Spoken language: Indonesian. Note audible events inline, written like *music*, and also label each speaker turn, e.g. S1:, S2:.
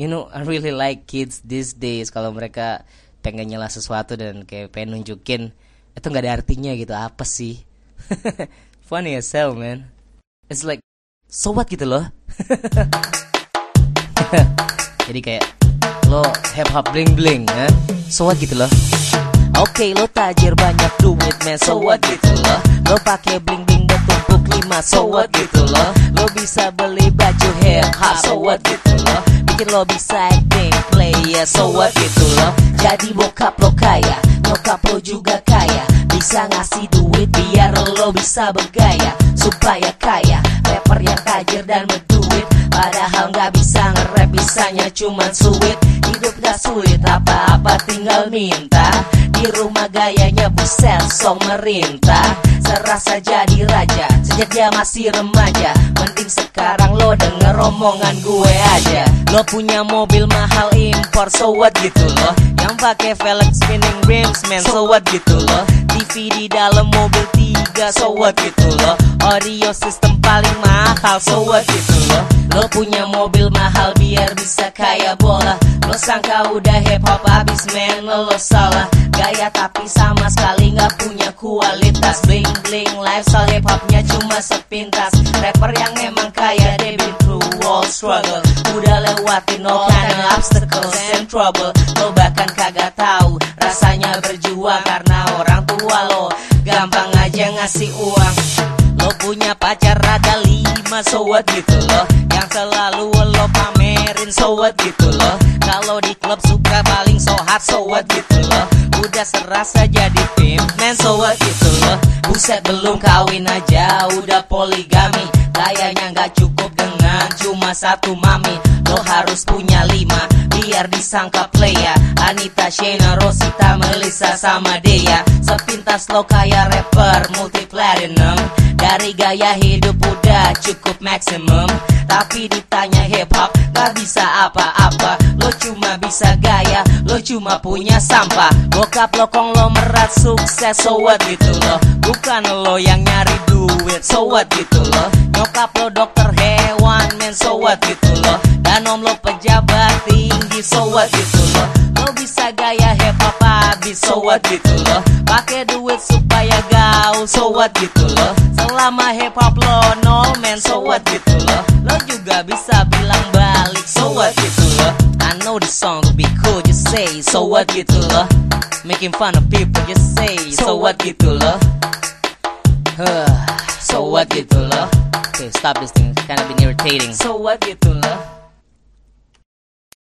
S1: you know I really like kids these days. Kalau mereka pengen nyela sesuatu dan kayak pengen nunjukin itu nggak ada artinya gitu. Apa sih? *laughs* Funny as hell man. It's like so what gitu loh. *laughs* Jadi kayak lo hip hop bling bling ya. So what gitu loh. Oke okay, lo tajir banyak duit man. So what gitu loh. Lo pakai bling bling bertumpuk lima. So what gitu loh. Lo bisa beli baju hip hop. So what gitu loh Bikin lo bisa acting play ya so what gitu loh Jadi bokap lo kaya Nyokap lo juga kaya. Bisa ngasih duit biar lo bisa bergaya Supaya kaya. Rapper yang tajir dan berduit Padahal nggak bisa nge-rap Bisanya cuman suit Hidup gak sulit Apa-apa tinggal minta. Di rumah gayanya buset Song merintah. Serasa jadi raja Sejak dia masih remaja. Mending sekarang lo denger omongan gue aja. Lo punya mobil mahal impor So what gitu loh Yang pakai velg spinning rims man So what gitu loh TV di dalam mobil tiga So what gitu loh. Audio system paling mahal So what gitu loh. Lo punya mobil mahal biar bisa kaya bola. Lo sangka udah hip hop abis man lo, lo salah. Gaya tapi sama sekali nggak punya kualitas. Bling bling lifestyle hip hopnya cuma sepintas. Rapper yang emang kaya they been through all struggle. Udah lewatin all kind of obstacles and trouble. Lo bahkan kagak tahu rasanya berjuang Karena tua lo. Gampang aja ngasih uang. Lo punya pacar ada lima so what gitu loh Yang selalu lo pamerin so what gitu loh Kalau di klub suka paling so hot so what gitu loh Udah serasa jadi pimp man so what gitu loh Buset belum kawin aja udah poligami. Kayaknya nggak cukup dengan cuma satu mami. Lo harus punya lima biar disangka playa Anita, Shena, Rosita, Melissa sama Dea. Sepintas lo kayak rapper multi platinum. Dari gaya hidup udah cukup maksimum Tapi ditanya hip hop gak bisa apa-apa. Lo cuma bisa gaya, lo cuma punya sampah. Bokap lo kong lo merat sukses, so what gitu lo. Bukan lo yang nyari duit, so what gitu lo. Nyokap lo dokter what gitu lo Lo bisa gaya hip hop habis, so what gitu lo Pakai duit supaya gaul, so what gitu lo Selama hip hop lo nol, men so what gitu lo Lo juga bisa bilang balik, so what gitu lo I know the song be cool, just say, so what gitu lo Making fun of people, just say, so what gitu lo So what gitu loh Okay stop this thing, it's kind of been irritating. So what gitu loh